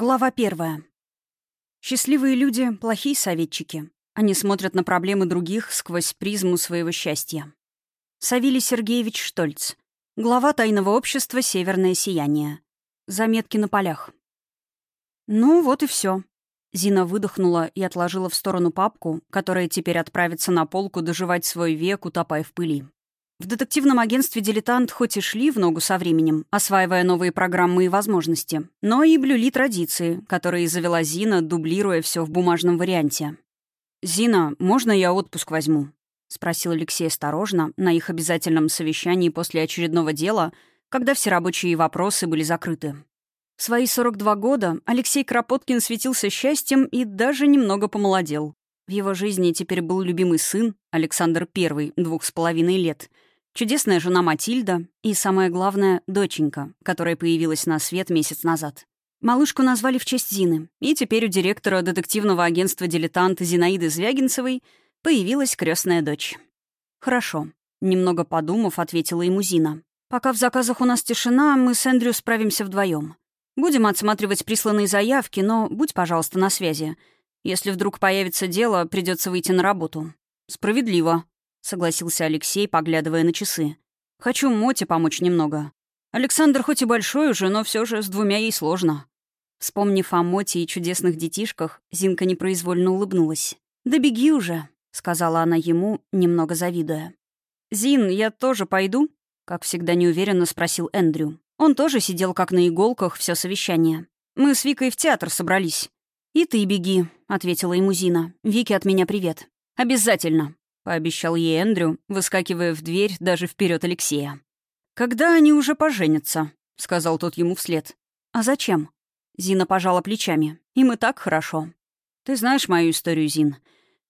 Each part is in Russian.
Глава первая. Счастливые люди — плохие советчики. Они смотрят на проблемы других сквозь призму своего счастья. Савелий Сергеевич Штольц. Глава тайного общества «Северное сияние». Заметки на полях. Ну, вот и все. Зина выдохнула и отложила в сторону папку, которая теперь отправится на полку доживать свой век, утопая в пыли. В детективном агентстве «Дилетант» хоть и шли в ногу со временем, осваивая новые программы и возможности, но и блюли традиции, которые завела Зина, дублируя все в бумажном варианте. «Зина, можно я отпуск возьму?» — спросил Алексей осторожно на их обязательном совещании после очередного дела, когда все рабочие вопросы были закрыты. В свои 42 года Алексей Кропоткин светился счастьем и даже немного помолодел. В его жизни теперь был любимый сын, Александр I, двух с половиной лет — чудесная жена Матильда и, самое главное, доченька, которая появилась на свет месяц назад. Малышку назвали в честь Зины, и теперь у директора детективного агентства «Дилетант» Зинаиды Звягинцевой появилась крестная дочь. «Хорошо», — немного подумав, ответила ему Зина. «Пока в заказах у нас тишина, мы с Эндрю справимся вдвоем. Будем отсматривать присланные заявки, но будь, пожалуйста, на связи. Если вдруг появится дело, придется выйти на работу». «Справедливо», — согласился Алексей, поглядывая на часы. «Хочу Моте помочь немного. Александр хоть и большой уже, но все же с двумя ей сложно». Вспомнив о Моте и чудесных детишках, Зинка непроизвольно улыбнулась. «Да беги уже», — сказала она ему, немного завидуя. «Зин, я тоже пойду?» — как всегда неуверенно спросил Эндрю. Он тоже сидел как на иголках все совещание. «Мы с Викой в театр собрались». «И ты беги», — ответила ему Зина. «Вике от меня привет». «Обязательно», пообещал ей Эндрю, выскакивая в дверь даже вперед Алексея. «Когда они уже поженятся?» — сказал тот ему вслед. «А зачем?» Зина пожала плечами. «Им и так хорошо. Ты знаешь мою историю, Зин.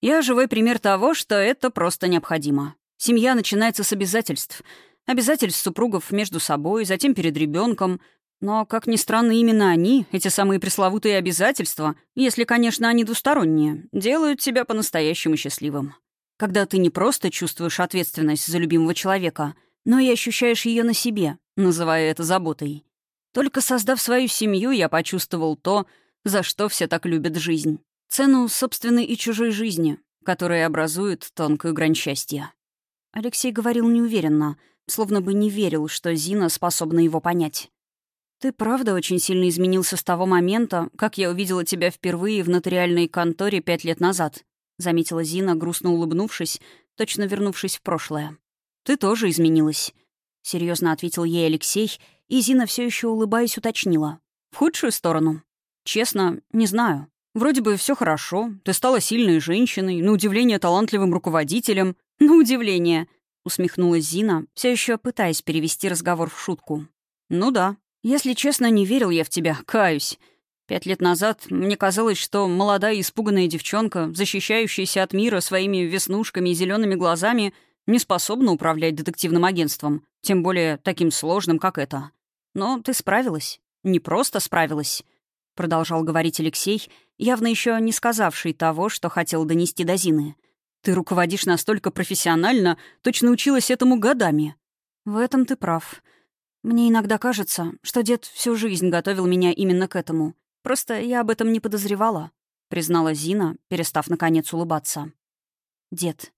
Я живой пример того, что это просто необходимо. Семья начинается с обязательств. Обязательств супругов между собой, затем перед ребенком. Но, как ни странно, именно они, эти самые пресловутые обязательства, если, конечно, они двусторонние, делают тебя по-настоящему счастливым когда ты не просто чувствуешь ответственность за любимого человека, но и ощущаешь ее на себе, называя это заботой. Только создав свою семью, я почувствовал то, за что все так любят жизнь. Цену собственной и чужой жизни, которая образует тонкую грань счастья. Алексей говорил неуверенно, словно бы не верил, что Зина способна его понять. «Ты правда очень сильно изменился с того момента, как я увидела тебя впервые в нотариальной конторе пять лет назад», — заметила Зина, грустно улыбнувшись, точно вернувшись в прошлое. «Ты тоже изменилась», — серьезно ответил ей Алексей, и Зина все еще улыбаясь уточнила. «В худшую сторону?» «Честно, не знаю. Вроде бы все хорошо. Ты стала сильной женщиной, на удивление талантливым руководителем. На удивление!» — усмехнулась Зина, все еще пытаясь перевести разговор в шутку. «Ну да. Если честно, не верил я в тебя, каюсь. Пять лет назад мне казалось, что молодая испуганная девчонка, защищающаяся от мира своими веснушками и зелеными глазами, не способна управлять детективным агентством, тем более таким сложным, как это. Но ты справилась. Не просто справилась, — продолжал говорить Алексей, явно еще не сказавший того, что хотел донести до Зины. Ты руководишь настолько профессионально, точно училась этому годами. В этом ты прав. Мне иногда кажется, что дед всю жизнь готовил меня именно к этому — Просто я об этом не подозревала», — признала Зина, перестав наконец улыбаться. «Дед.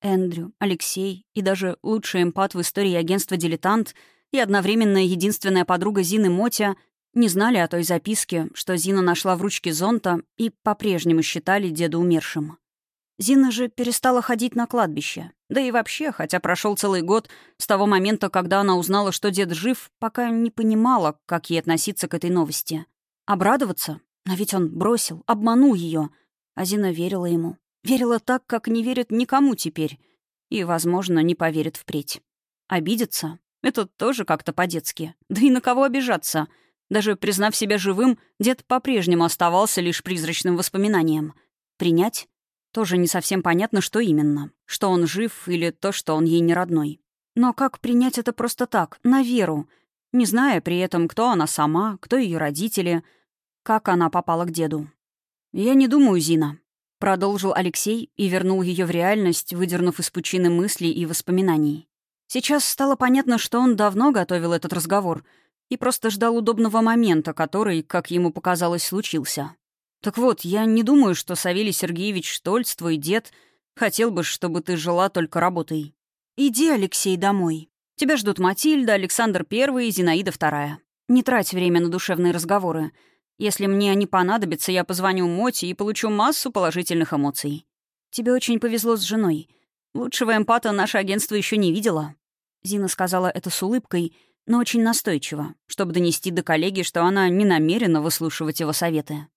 Эндрю, Алексей и даже лучший эмпат в истории агентства «Дилетант» и одновременно единственная подруга Зины Мотя не знали о той записке, что Зина нашла в ручке зонта и по-прежнему считали деда умершим. Зина же перестала ходить на кладбище. Да и вообще, хотя прошел целый год с того момента, когда она узнала, что дед жив, пока не понимала, как ей относиться к этой новости. Обрадоваться? Но ведь он бросил, обманул ее. А Зина верила ему. Верила так, как не верит никому теперь. И, возможно, не поверит впредь. Обидеться? Это тоже как-то по-детски. Да и на кого обижаться? Даже признав себя живым, дед по-прежнему оставался лишь призрачным воспоминанием. Принять? Тоже не совсем понятно, что именно. Что он жив или то, что он ей не родной. Но как принять это просто так, на веру — не зная при этом, кто она сама, кто ее родители, как она попала к деду. «Я не думаю, Зина», — продолжил Алексей и вернул ее в реальность, выдернув из пучины мыслей и воспоминаний. Сейчас стало понятно, что он давно готовил этот разговор, и просто ждал удобного момента, который, как ему показалось, случился. Так вот, я не думаю, что Савелий Сергеевич Штольц, твой дед, хотел бы, чтобы ты жила только работой. Иди, Алексей, домой. Тебя ждут Матильда, Александр I и Зинаида II. Не трать время на душевные разговоры. Если мне они понадобятся, я позвоню Моти и получу массу положительных эмоций. Тебе очень повезло с женой. Лучшего эмпата наше агентство еще не видело. Зина сказала это с улыбкой, но очень настойчиво, чтобы донести до коллеги, что она не намерена выслушивать его советы.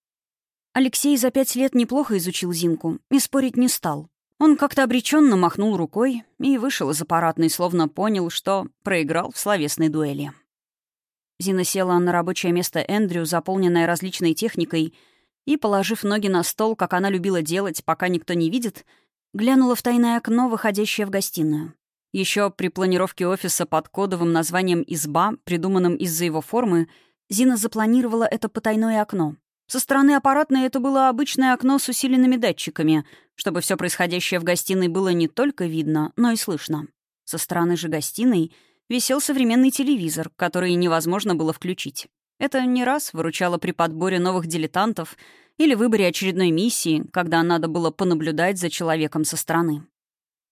Алексей за пять лет неплохо изучил Зинку и спорить не стал. Он как-то обреченно махнул рукой и вышел из аппаратной, словно понял, что проиграл в словесной дуэли. Зина села на рабочее место Эндрю, заполненное различной техникой, и, положив ноги на стол, как она любила делать, пока никто не видит, глянула в тайное окно, выходящее в гостиную. Еще при планировке офиса под кодовым названием «Изба», придуманным из-за его формы, Зина запланировала это потайное окно. Со стороны аппаратной это было обычное окно с усиленными датчиками, чтобы все происходящее в гостиной было не только видно, но и слышно. Со стороны же гостиной — висел современный телевизор, который невозможно было включить. Это не раз выручало при подборе новых дилетантов или выборе очередной миссии, когда надо было понаблюдать за человеком со стороны.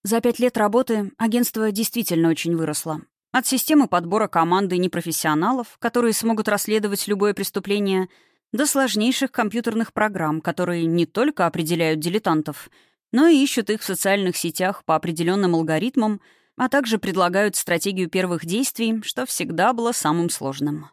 За пять лет работы агентство действительно очень выросло. От системы подбора команды непрофессионалов, которые смогут расследовать любое преступление, до сложнейших компьютерных программ, которые не только определяют дилетантов, но и ищут их в социальных сетях по определенным алгоритмам — а также предлагают стратегию первых действий, что всегда было самым сложным.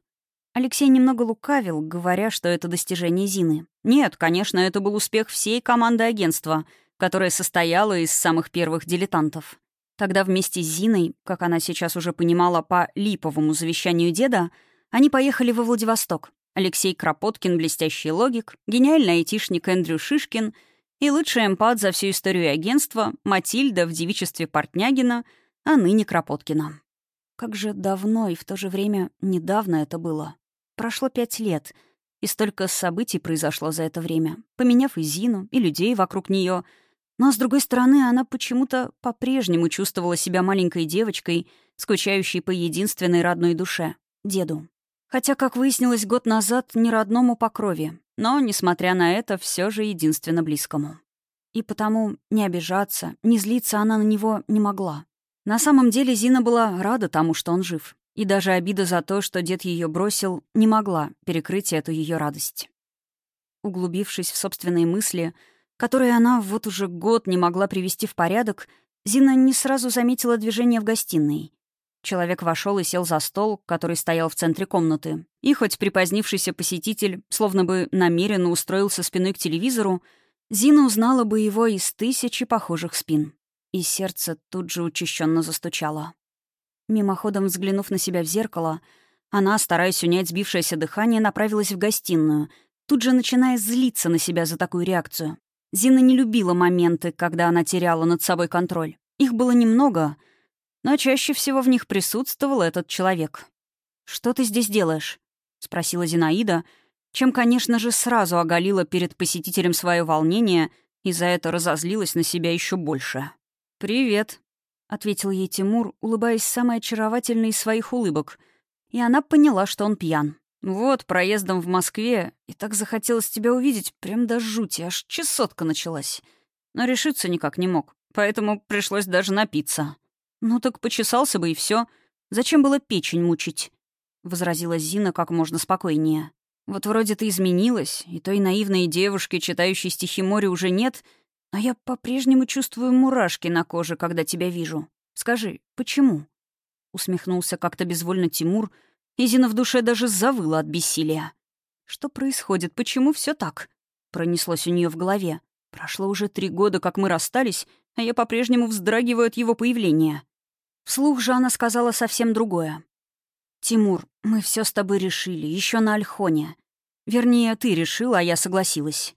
Алексей немного лукавил, говоря, что это достижение Зины. Нет, конечно, это был успех всей команды агентства, которая состояла из самых первых дилетантов. Тогда вместе с Зиной, как она сейчас уже понимала по липовому завещанию деда, они поехали во Владивосток. Алексей Кропоткин, блестящий логик, гениальный айтишник Эндрю Шишкин и лучший эмпат за всю историю агентства Матильда в девичестве Портнягина — а ныне Кропоткина. Как же давно и в то же время недавно это было. Прошло пять лет, и столько событий произошло за это время, поменяв и Зину, и людей вокруг нее. Но, с другой стороны, она почему-то по-прежнему чувствовала себя маленькой девочкой, скучающей по единственной родной душе — деду. Хотя, как выяснилось год назад, не родному по крови, но, несмотря на это, все же единственно близкому. И потому не обижаться, не злиться она на него не могла. На самом деле Зина была рада тому, что он жив. И даже обида за то, что дед ее бросил, не могла перекрыть эту ее радость. Углубившись в собственные мысли, которые она вот уже год не могла привести в порядок, Зина не сразу заметила движение в гостиной. Человек вошел и сел за стол, который стоял в центре комнаты. И хоть припозднившийся посетитель словно бы намеренно устроился спиной к телевизору, Зина узнала бы его из тысячи похожих спин и сердце тут же учащенно застучало. Мимоходом взглянув на себя в зеркало, она, стараясь унять сбившееся дыхание, направилась в гостиную, тут же начиная злиться на себя за такую реакцию. Зина не любила моменты, когда она теряла над собой контроль. Их было немного, но чаще всего в них присутствовал этот человек. «Что ты здесь делаешь?» — спросила Зинаида, чем, конечно же, сразу оголила перед посетителем свое волнение и за это разозлилась на себя еще больше. «Привет», — ответил ей Тимур, улыбаясь самой очаровательной из своих улыбок. И она поняла, что он пьян. «Вот, проездом в Москве, и так захотелось тебя увидеть, прям до жути, аж чесотка началась. Но решиться никак не мог, поэтому пришлось даже напиться». «Ну так почесался бы и все. Зачем было печень мучить?» — возразила Зина как можно спокойнее. «Вот вроде ты изменилась, и той наивной девушки, читающей стихи моря, уже нет, — а я по-прежнему чувствую мурашки на коже, когда тебя вижу. Скажи, почему?» Усмехнулся как-то безвольно Тимур, и Зина в душе даже завыла от бессилия. «Что происходит? Почему все так?» Пронеслось у нее в голове. «Прошло уже три года, как мы расстались, а я по-прежнему вздрагиваю от его появления». Вслух же она сказала совсем другое. «Тимур, мы все с тобой решили, еще на Альхоне. Вернее, ты решила, а я согласилась.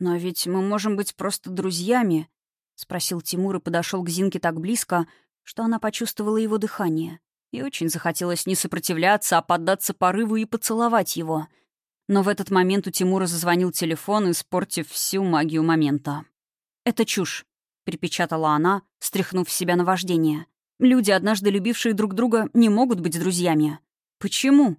«Но ведь мы можем быть просто друзьями», — спросил Тимур и подошел к Зинке так близко, что она почувствовала его дыхание. И очень захотелось не сопротивляться, а поддаться порыву и поцеловать его. Но в этот момент у Тимура зазвонил телефон, испортив всю магию момента. «Это чушь», — припечатала она, стряхнув себя на вождение. «Люди, однажды любившие друг друга, не могут быть друзьями». «Почему?»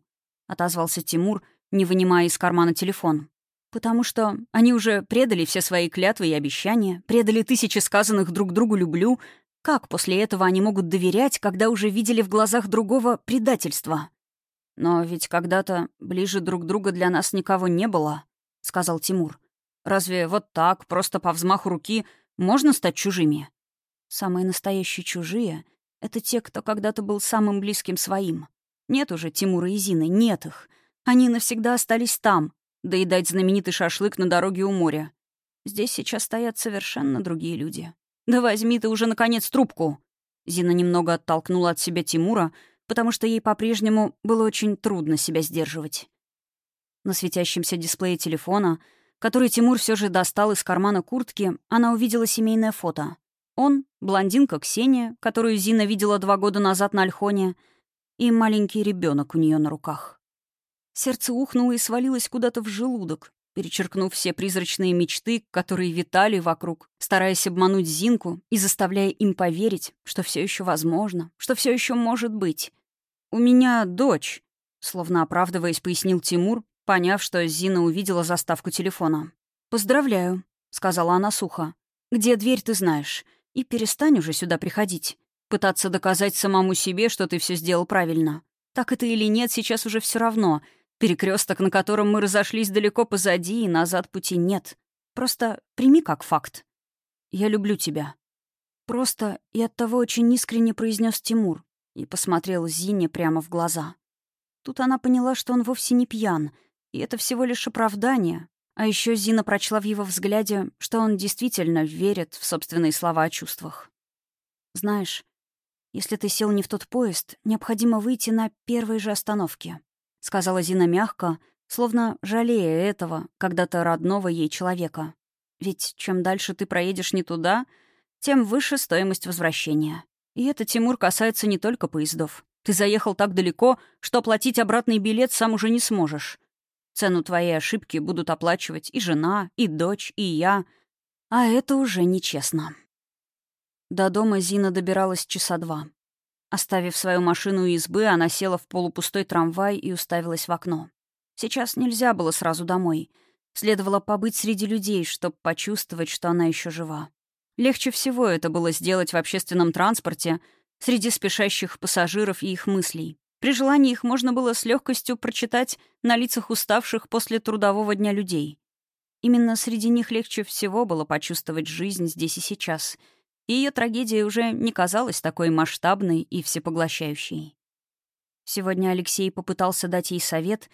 отозвался Тимур, не вынимая из кармана телефон. «Потому что они уже предали все свои клятвы и обещания, предали тысячи сказанных друг другу «люблю». Как после этого они могут доверять, когда уже видели в глазах другого предательства? «Но ведь когда-то ближе друг друга для нас никого не было», — сказал Тимур. «Разве вот так, просто по взмаху руки, можно стать чужими?» «Самые настоящие чужие — это те, кто когда-то был самым близким своим. Нет уже Тимура и Зины, нет их. Они навсегда остались там, доедать знаменитый шашлык на дороге у моря. Здесь сейчас стоят совершенно другие люди. «Да возьми ты уже, наконец, трубку!» Зина немного оттолкнула от себя Тимура, потому что ей по-прежнему было очень трудно себя сдерживать. На светящемся дисплее телефона, который Тимур все же достал из кармана куртки, она увидела семейное фото. Он, блондинка Ксения, которую Зина видела два года назад на Альхоне, и маленький ребенок у нее на руках. Сердце ухнуло и свалилось куда-то в желудок, перечеркнув все призрачные мечты, которые витали вокруг, стараясь обмануть Зинку и заставляя им поверить, что все еще возможно, что все еще может быть. «У меня дочь», — словно оправдываясь, пояснил Тимур, поняв, что Зина увидела заставку телефона. «Поздравляю», — сказала она сухо. «Где дверь, ты знаешь. И перестань уже сюда приходить. Пытаться доказать самому себе, что ты все сделал правильно. Так это или нет, сейчас уже все равно. Перекресток, на котором мы разошлись далеко позади, и назад пути нет. Просто прими как факт. Я люблю тебя. Просто и оттого очень искренне произнес Тимур и посмотрел Зине прямо в глаза. Тут она поняла, что он вовсе не пьян, и это всего лишь оправдание. А еще Зина прочла в его взгляде, что он действительно верит в собственные слова о чувствах. «Знаешь, если ты сел не в тот поезд, необходимо выйти на первой же остановке», — сказала Зина мягко, словно жалея этого, когда-то родного ей человека. «Ведь чем дальше ты проедешь не туда, тем выше стоимость возвращения. И это, Тимур, касается не только поездов. Ты заехал так далеко, что оплатить обратный билет сам уже не сможешь. Цену твоей ошибки будут оплачивать и жена, и дочь, и я. А это уже нечестно». До дома Зина добиралась часа два. Оставив свою машину у избы, она села в полупустой трамвай и уставилась в окно. Сейчас нельзя было сразу домой. Следовало побыть среди людей, чтобы почувствовать, что она еще жива. Легче всего это было сделать в общественном транспорте, среди спешащих пассажиров и их мыслей. При желании их можно было с легкостью прочитать на лицах уставших после трудового дня людей. Именно среди них легче всего было почувствовать жизнь здесь и сейчас — и ее трагедия уже не казалась такой масштабной и всепоглощающей. Сегодня Алексей попытался дать ей совет,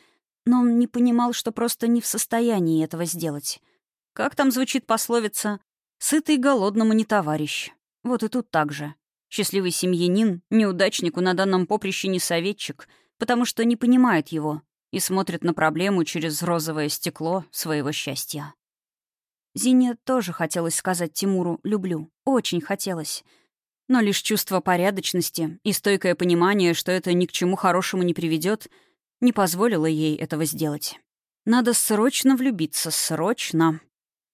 но он не понимал, что просто не в состоянии этого сделать. Как там звучит пословица «сытый голодному не товарищ». Вот и тут так же. Счастливый семьянин неудачнику на данном поприще не советчик, потому что не понимает его и смотрит на проблему через розовое стекло своего счастья. Зине тоже хотелось сказать Тимуру «люблю». Очень хотелось. Но лишь чувство порядочности и стойкое понимание, что это ни к чему хорошему не приведет, не позволило ей этого сделать. Надо срочно влюбиться, срочно.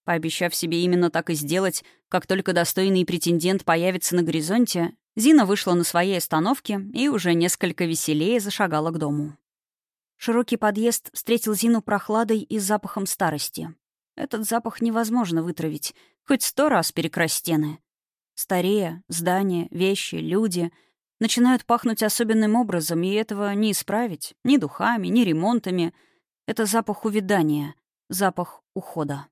Пообещав себе именно так и сделать, как только достойный претендент появится на горизонте, Зина вышла на своей остановке и уже несколько веселее зашагала к дому. Широкий подъезд встретил Зину прохладой и запахом старости. Этот запах невозможно вытравить, хоть сто раз перекрась стены. Старея, здания, вещи, люди начинают пахнуть особенным образом, и этого не исправить ни духами, ни ремонтами. Это запах увядания, запах ухода.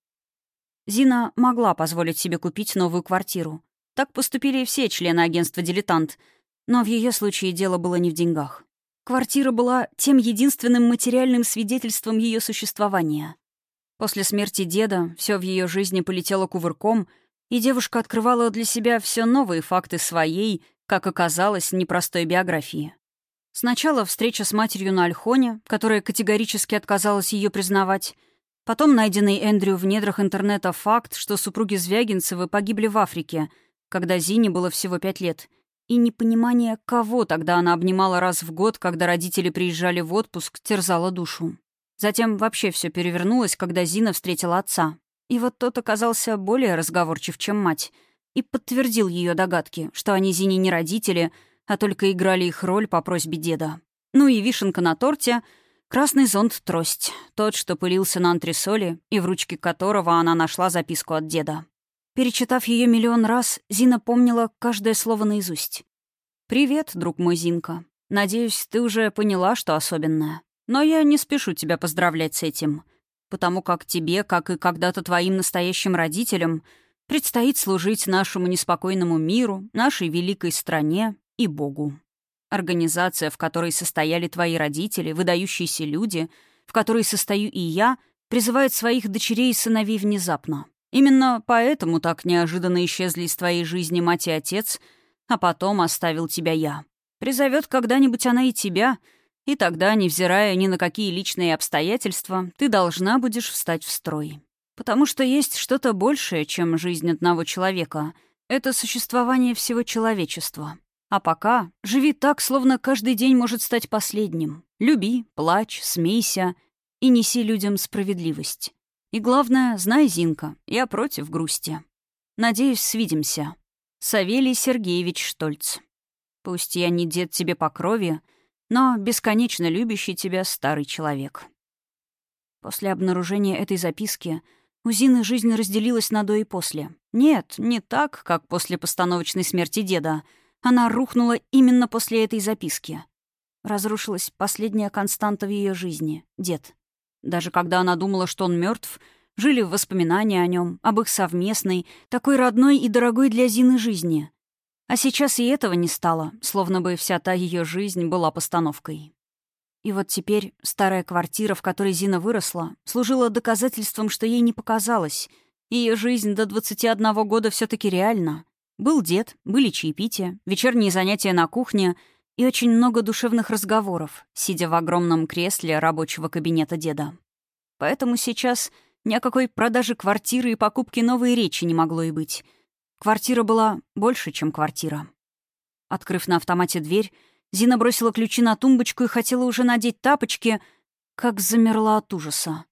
Зина могла позволить себе купить новую квартиру. Так поступили все члены агентства «Дилетант», но в ее случае дело было не в деньгах. Квартира была тем единственным материальным свидетельством ее существования. После смерти деда все в ее жизни полетело кувырком, и девушка открывала для себя все новые факты своей, как оказалось, непростой биографии. Сначала встреча с матерью на Альхоне, которая категорически отказалась ее признавать, потом найденный Эндрю в недрах интернета факт, что супруги Звягинцевы погибли в Африке, когда Зине было всего пять лет, и непонимание, кого тогда она обнимала раз в год, когда родители приезжали в отпуск, терзало душу. Затем вообще все перевернулось, когда Зина встретила отца. И вот тот оказался более разговорчив, чем мать, и подтвердил ее догадки, что они Зине не родители, а только играли их роль по просьбе деда. Ну и вишенка на торте. Красный зонт-трость, тот, что пылился на антресоле, и в ручке которого она нашла записку от деда. Перечитав ее миллион раз, Зина помнила каждое слово наизусть. «Привет, друг мой Зинка. Надеюсь, ты уже поняла, что особенное. Но я не спешу тебя поздравлять с этим, потому как тебе, как и когда-то твоим настоящим родителям, предстоит служить нашему неспокойному миру, нашей великой стране и Богу. Организация, в которой состояли твои родители, выдающиеся люди, в которой состою и я, призывает своих дочерей и сыновей внезапно. Именно поэтому так неожиданно исчезли из твоей жизни мать и отец, а потом оставил тебя я. Призовет когда-нибудь она и тебя, и тогда, невзирая ни на какие личные обстоятельства, ты должна будешь встать в строй. Потому что есть что-то большее, чем жизнь одного человека. Это существование всего человечества. А пока живи так, словно каждый день может стать последним. Люби, плачь, смейся и неси людям справедливость. И главное, знай, Зинка, я против грусти. Надеюсь, свидимся. Савелий Сергеевич Штольц. Пусть я не дед тебе по крови, но бесконечно любящий тебя старый человек. После обнаружения этой записки у Зины жизнь разделилась на до и после. Нет, не так, как после постановочной смерти деда — она рухнула именно после этой записки. Разрушилась последняя константа в ее жизни — дед. Даже когда она думала, что он мертв, жили воспоминания о нем, об их совместной, такой родной и дорогой для Зины жизни. А сейчас и этого не стало, словно бы вся та ее жизнь была постановкой. И вот теперь старая квартира, в которой Зина выросла, служила доказательством, что ей не показалось. Ее жизнь до 21 года все таки реальна. Был дед, были чаепития, вечерние занятия на кухне и очень много душевных разговоров, сидя в огромном кресле рабочего кабинета деда. Поэтому сейчас ни о какой продаже квартиры и покупке новой речи не могло и быть. Квартира была больше, чем квартира. Открыв на автомате дверь, Зина бросила ключи на тумбочку и хотела уже надеть тапочки, как замерла от ужаса.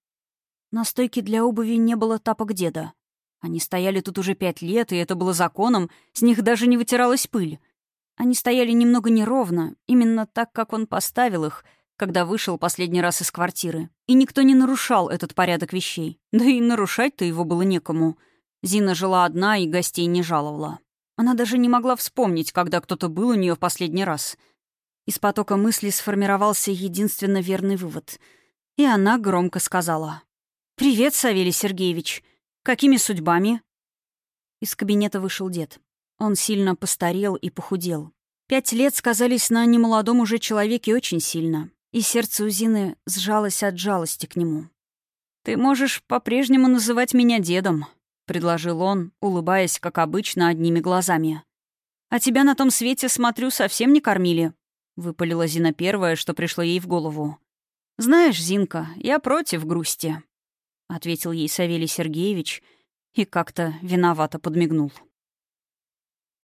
На стойке для обуви не было тапок деда. Они стояли тут уже пять лет, и это было законом, с них даже не вытиралась пыль. Они стояли немного неровно, именно так, как он поставил их, когда вышел последний раз из квартиры. И никто не нарушал этот порядок вещей. Да и нарушать-то его было некому. Зина жила одна и гостей не жаловала. Она даже не могла вспомнить, когда кто-то был у нее в последний раз. Из потока мыслей сформировался единственно верный вывод. И она громко сказала. «Привет, Савелий Сергеевич. Какими судьбами?» Из кабинета вышел дед. Он сильно постарел и похудел. Пять лет сказались на немолодом уже человеке очень сильно, и сердце у Зины сжалось от жалости к нему. «Ты можешь по-прежнему называть меня дедом», — предложил он, улыбаясь, как обычно, одними глазами. «А тебя на том свете, смотрю, совсем не кормили», — выпалила Зина первое, что пришло ей в голову. «Знаешь, Зинка, я против грусти. — ответил ей Савелий Сергеевич и как-то виновато подмигнул.